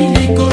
bonzenga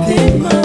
motema